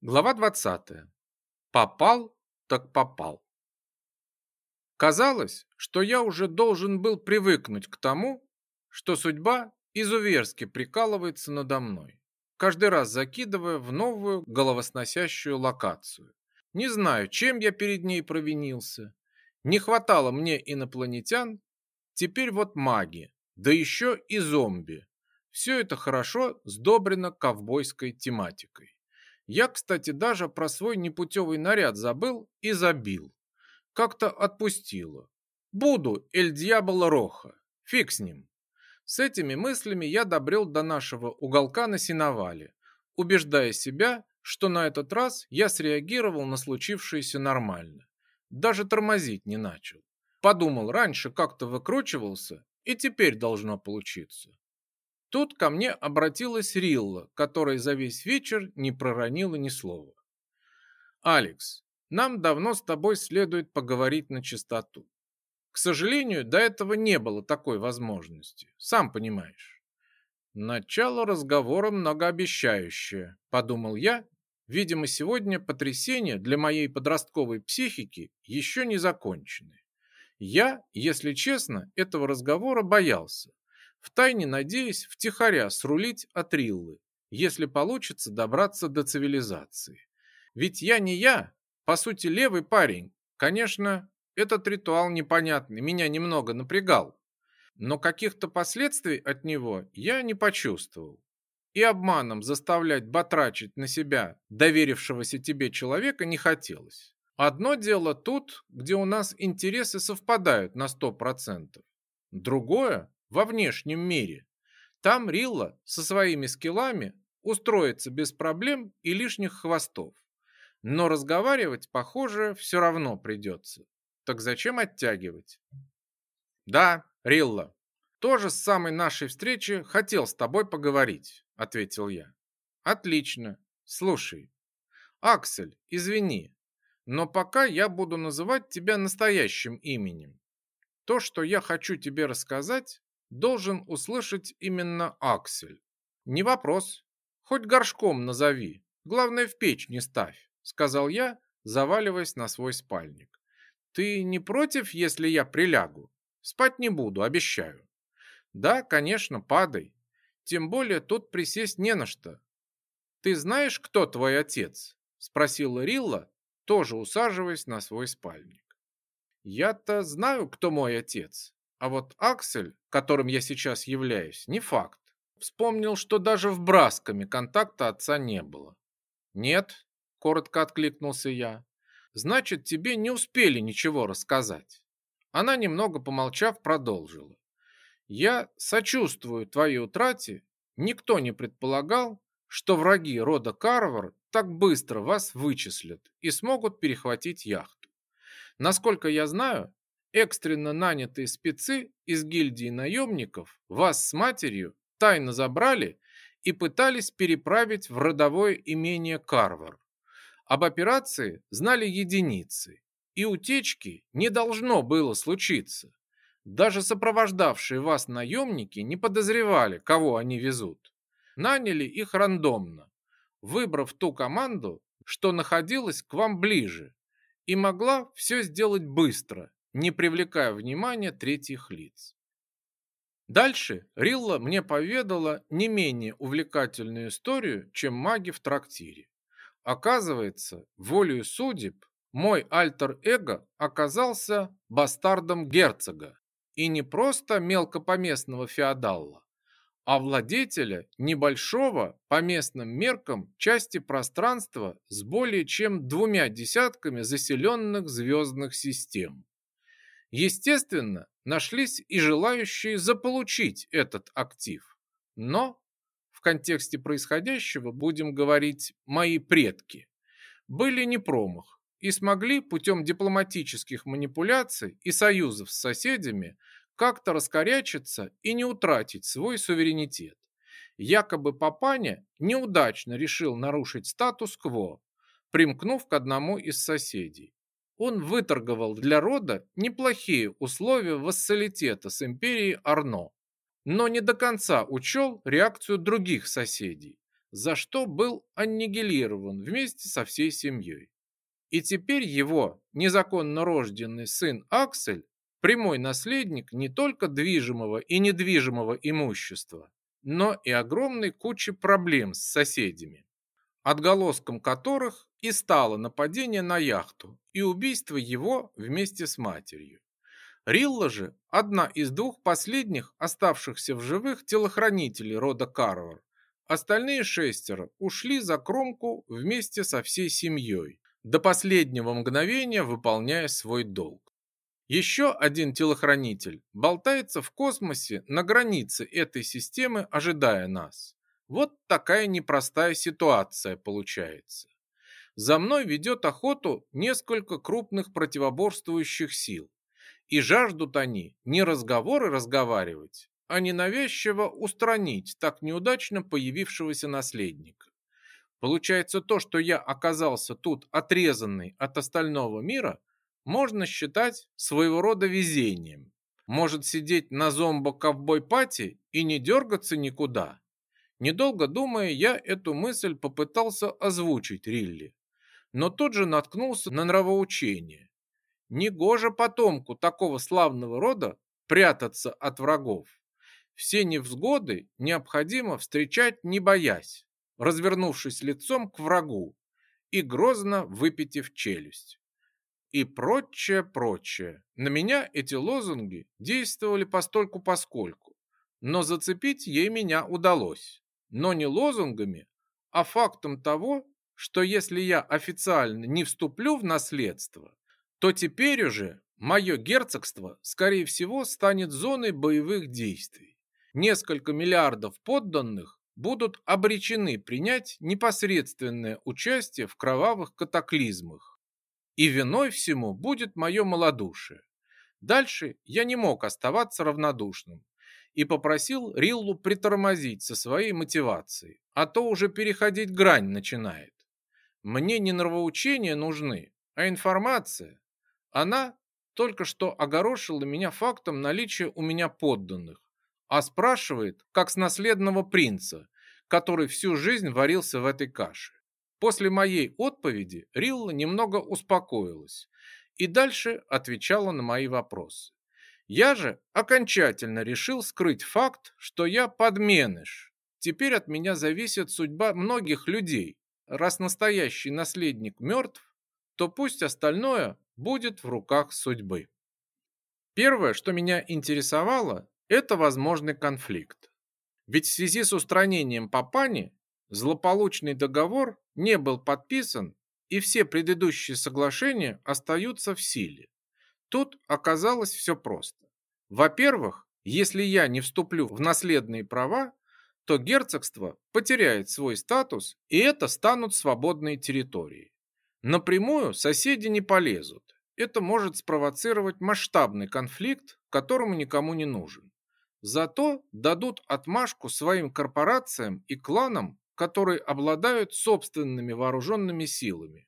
Глава 20. Попал, так попал. Казалось, что я уже должен был привыкнуть к тому, что судьба изуверски прикалывается надо мной, каждый раз закидывая в новую головосносящую локацию. Не знаю, чем я перед ней провинился. Не хватало мне инопланетян, теперь вот маги, да еще и зомби. Все это хорошо сдобрено ковбойской тематикой. Я, кстати, даже про свой непутевый наряд забыл и забил. Как-то отпустило. Буду Эль Дьявола Роха. Фиг с ним. С этими мыслями я добрел до нашего уголка на сеновале, убеждая себя, что на этот раз я среагировал на случившееся нормально. Даже тормозить не начал. Подумал, раньше как-то выкручивался, и теперь должно получиться. Тут ко мне обратилась Рилла, которая за весь вечер не проронила ни слова. «Алекс, нам давно с тобой следует поговорить на чистоту. К сожалению, до этого не было такой возможности, сам понимаешь». «Начало разговора многообещающее», — подумал я. «Видимо, сегодня потрясения для моей подростковой психики еще не закончены. Я, если честно, этого разговора боялся втайне надеясь втихаря срулить от Риллы, если получится добраться до цивилизации. Ведь я не я, по сути левый парень. Конечно, этот ритуал непонятный, меня немного напрягал, но каких-то последствий от него я не почувствовал. И обманом заставлять батрачить на себя доверившегося тебе человека не хотелось. Одно дело тут, где у нас интересы совпадают на сто процентов. Другое во внешнем мире. Там Рилла со своими скиллами устроится без проблем и лишних хвостов. Но разговаривать, похоже, все равно придется. Так зачем оттягивать? Да, Рилла, тоже с самой нашей встречи хотел с тобой поговорить, ответил я. Отлично. Слушай, Аксель, извини, но пока я буду называть тебя настоящим именем. То, что я хочу тебе рассказать, должен услышать именно Аксель. Не вопрос. Хоть горшком назови. Главное, в печь не ставь, сказал я, заваливаясь на свой спальник. Ты не против, если я прилягу? Спать не буду, обещаю. Да, конечно, падай. Тем более тут присесть не на что. Ты знаешь, кто твой отец? Спросила Рилла, тоже усаживаясь на свой спальник. Я-то знаю, кто мой отец, а вот Аксель, которым я сейчас являюсь, не факт. Вспомнил, что даже в Брасками контакта отца не было. «Нет», — коротко откликнулся я, — «значит, тебе не успели ничего рассказать». Она, немного помолчав, продолжила. «Я сочувствую твоей утрате. Никто не предполагал, что враги рода Карвар так быстро вас вычислят и смогут перехватить яхту. Насколько я знаю, экстренно нанятые спецы из гильдии наемников вас с матерью тайно забрали и пытались переправить в родовое имение Карвар. Об операции знали единицы, и утечки не должно было случиться. Даже сопровождавшие вас наемники не подозревали, кого они везут. Наняли их рандомно, выбрав ту команду, что находилась к вам ближе, и могла все сделать быстро не привлекая внимания третьих лиц. Дальше Рилла мне поведала не менее увлекательную историю, чем маги в трактире. Оказывается, волею судеб мой альтер-эго оказался бастардом герцога и не просто мелкопоместного феодала, а владетеля небольшого по местным меркам части пространства с более чем двумя десятками заселенных звездных систем. Естественно, нашлись и желающие заполучить этот актив. Но в контексте происходящего будем говорить «мои предки» были не промах и смогли путем дипломатических манипуляций и союзов с соседями как-то раскорячиться и не утратить свой суверенитет. Якобы Папаня неудачно решил нарушить статус-кво, примкнув к одному из соседей он выторговал для рода неплохие условия вассалитета с империей Арно, но не до конца учел реакцию других соседей, за что был аннигилирован вместе со всей семьей. И теперь его незаконно рожденный сын Аксель прямой наследник не только движимого и недвижимого имущества, но и огромной кучи проблем с соседями, отголоском которых и стало нападение на яхту и убийство его вместе с матерью. Рилла же – одна из двух последних оставшихся в живых телохранителей рода Карвар. Остальные шестеро ушли за кромку вместе со всей семьей, до последнего мгновения выполняя свой долг. Еще один телохранитель болтается в космосе на границе этой системы, ожидая нас. Вот такая непростая ситуация получается. За мной ведет охоту несколько крупных противоборствующих сил. И жаждут они не разговоры разговаривать, а ненавязчиво устранить так неудачно появившегося наследника. Получается то, что я оказался тут отрезанный от остального мира, можно считать своего рода везением. Может сидеть на зомбо-ковбой-пати и не дергаться никуда. Недолго думая, я эту мысль попытался озвучить Рилли, но тут же наткнулся на нравоучение. Негоже потомку такого славного рода прятаться от врагов. Все невзгоды необходимо встречать не боясь, развернувшись лицом к врагу и грозно выпитив челюсть и прочее, прочее. На меня эти лозунги действовали постольку-поскольку, но зацепить ей меня удалось. Но не лозунгами, а фактом того, что если я официально не вступлю в наследство, то теперь уже мое герцогство, скорее всего, станет зоной боевых действий. Несколько миллиардов подданных будут обречены принять непосредственное участие в кровавых катаклизмах и виной всему будет мое малодушие. Дальше я не мог оставаться равнодушным и попросил Риллу притормозить со своей мотивацией, а то уже переходить грань начинает. Мне не нравоучения нужны, а информация. Она только что огорошила меня фактом наличия у меня подданных, а спрашивает, как с наследного принца, который всю жизнь варился в этой каше. После моей отповеди Рилла немного успокоилась и дальше отвечала на мои вопросы. Я же окончательно решил скрыть факт, что я подменыш. Теперь от меня зависит судьба многих людей. Раз настоящий наследник мертв, то пусть остальное будет в руках судьбы. Первое, что меня интересовало, это возможный конфликт. Ведь в связи с устранением Папани Злополучный договор не был подписан, и все предыдущие соглашения остаются в силе. Тут оказалось все просто. Во-первых, если я не вступлю в наследные права, то герцогство потеряет свой статус, и это станут свободные территории. Напрямую соседи не полезут. Это может спровоцировать масштабный конфликт, которому никому не нужен. Зато дадут отмашку своим корпорациям и кланам которые обладают собственными вооруженными силами.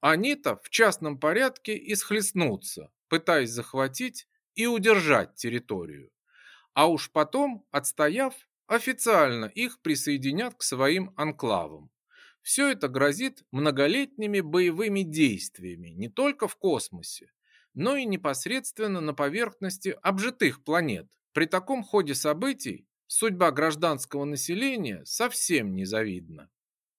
Они-то в частном порядке и схлестнутся, пытаясь захватить и удержать территорию. А уж потом, отстояв, официально их присоединят к своим анклавам. Все это грозит многолетними боевыми действиями не только в космосе, но и непосредственно на поверхности обжитых планет. При таком ходе событий судьба гражданского населения совсем незавидна.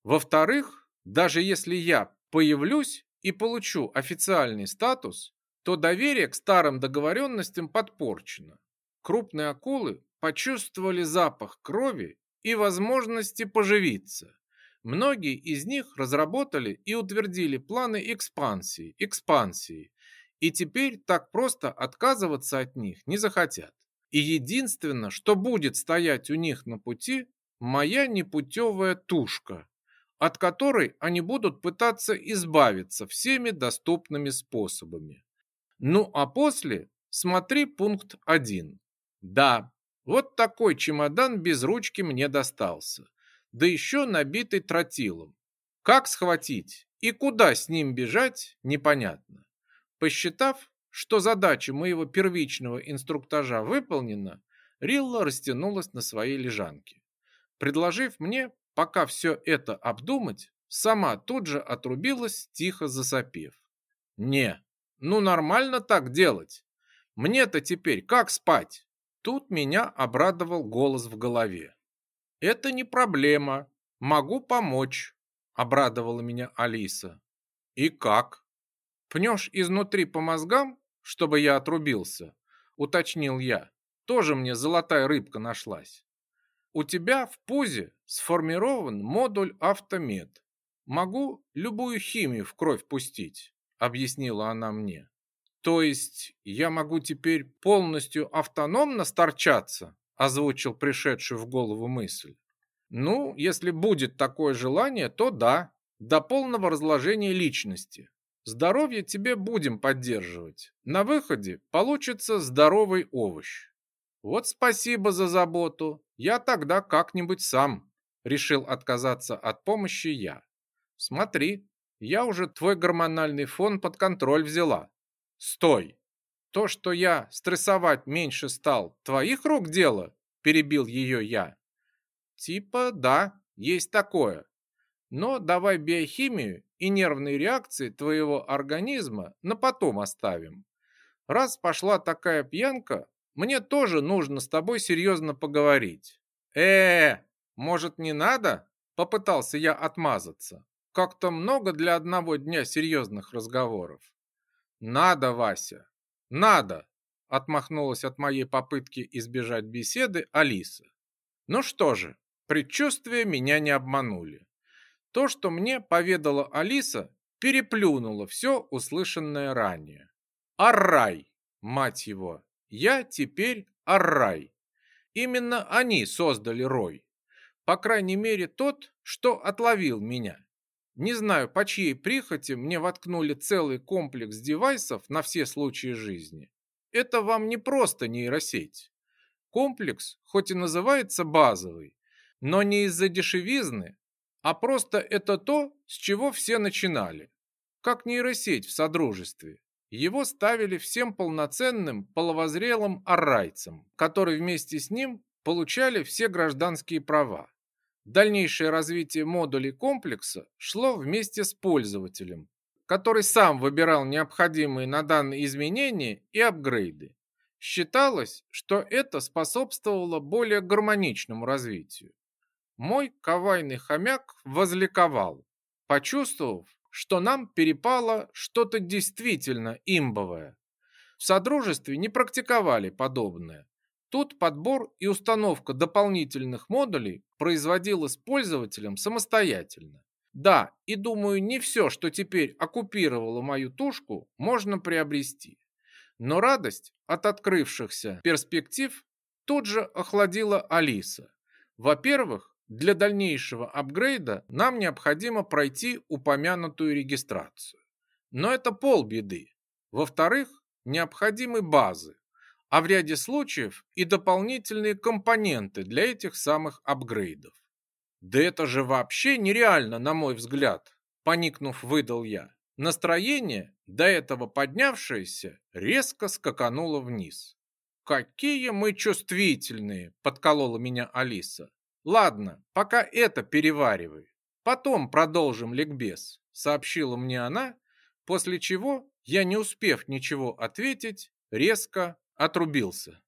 Во-вторых, даже если я появлюсь и получу официальный статус, то доверие к старым договоренностям подпорчено. Крупные акулы почувствовали запах крови и возможности поживиться. Многие из них разработали и утвердили планы экспансии, экспансии, и теперь так просто отказываться от них не захотят. И единственное, что будет стоять у них на пути, моя непутевая тушка, от которой они будут пытаться избавиться всеми доступными способами. Ну а после смотри пункт 1. Да, вот такой чемодан без ручки мне достался, да еще набитый тротилом. Как схватить и куда с ним бежать, непонятно. Посчитав, что задача моего первичного инструктажа выполнена, Рилла растянулась на своей лежанке, предложив мне пока все это обдумать, сама тут же отрубилась, тихо засопев. Не, ну нормально так делать. Мне-то теперь как спать? Тут меня обрадовал голос в голове. Это не проблема, могу помочь, обрадовала меня Алиса. И как? Пнешь изнутри по мозгам, чтобы я отрубился, уточнил я. Тоже мне золотая рыбка нашлась. У тебя в пузе сформирован модуль автомед. Могу любую химию в кровь пустить объяснила она мне. То есть я могу теперь полностью автономно сторчаться, озвучил пришедшую в голову мысль. Ну, если будет такое желание, то да, до полного разложения личности. Здоровье тебе будем поддерживать. На выходе получится здоровый овощ. Вот спасибо за заботу. Я тогда как-нибудь сам решил отказаться от помощи я. Смотри, я уже твой гормональный фон под контроль взяла. Стой! То, что я стрессовать меньше стал, твоих рук дело? Перебил ее я. Типа да, есть такое. Но давай биохимию и нервные реакции твоего организма на потом оставим. Раз пошла такая пьянка, мне тоже нужно с тобой серьезно поговорить. Э, -э может не надо? Попытался я отмазаться. Как-то много для одного дня серьезных разговоров. Надо, Вася, надо, отмахнулась от моей попытки избежать беседы Алиса. Ну что же, предчувствия меня не обманули. То, что мне поведала Алиса, переплюнуло все услышанное ранее. Аррай, мать его, я теперь Аррай. Именно они создали Рой. По крайней мере, тот, что отловил меня. Не знаю, по чьей прихоти мне воткнули целый комплекс девайсов на все случаи жизни. Это вам не просто нейросеть. Комплекс, хоть и называется базовый, но не из-за дешевизны, а просто это то, с чего все начинали. Как нейросеть в Содружестве. Его ставили всем полноценным половозрелым аррайцам, которые вместе с ним получали все гражданские права. Дальнейшее развитие модулей комплекса шло вместе с пользователем, который сам выбирал необходимые на данные изменения и апгрейды. Считалось, что это способствовало более гармоничному развитию. Мой кавайный хомяк возликовал, почувствовав, что нам перепало что-то действительно имбовое. В Содружестве не практиковали подобное, Тут подбор и установка дополнительных модулей производилась пользователем самостоятельно. Да, и думаю, не все, что теперь оккупировало мою тушку, можно приобрести. Но радость от открывшихся перспектив тут же охладила Алиса. Во-первых, для дальнейшего апгрейда нам необходимо пройти упомянутую регистрацию. Но это полбеды. Во-вторых, необходимы базы, а в ряде случаев и дополнительные компоненты для этих самых апгрейдов. Да это же вообще нереально, на мой взгляд, поникнув, выдал я. Настроение, до этого поднявшееся, резко скакануло вниз. Какие мы чувствительные, подколола меня Алиса. Ладно, пока это переваривай. Потом продолжим ликбез, сообщила мне она, после чего я, не успев ничего ответить, резко отрубился.